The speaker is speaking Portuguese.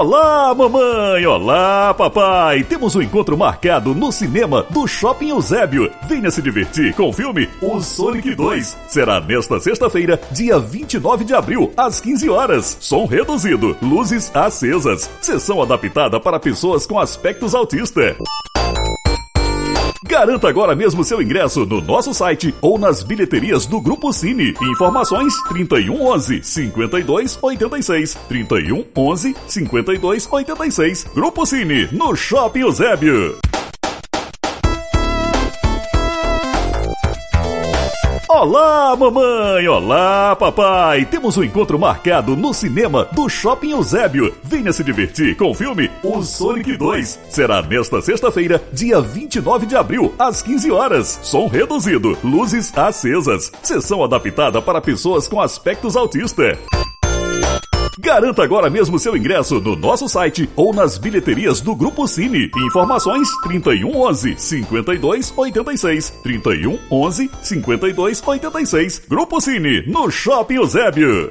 Olá, mamãe! Olá, papai! Temos um encontro marcado no cinema do Shopping Eusébio. Venha se divertir com o filme O Sonic 2. Será nesta sexta-feira, dia 29 de abril, às 15 horas. Som reduzido, luzes acesas. Sessão adaptada para pessoas com aspectos autista. Garanta agora mesmo seu ingresso no nosso site ou nas bilheterias do Grupo Cine. Informações 3111 5286 3111 5286. Grupo Cine, no Shopping Eusébio. Olá, mamãe! Olá, papai! Temos um encontro marcado no cinema do Shopping Eusébio. Venha se divertir com o filme O Sonic 2. Será nesta sexta-feira, dia 29 de abril, às 15 horas. Som reduzido, luzes acesas. Sessão adaptada para pessoas com aspectos autista. Garanta agora mesmo seu ingresso no nosso site ou nas bilheterias do Grupo Cine. Informações 3111 5286 3111 5286. Grupo Cine, no Shopping Eusébio.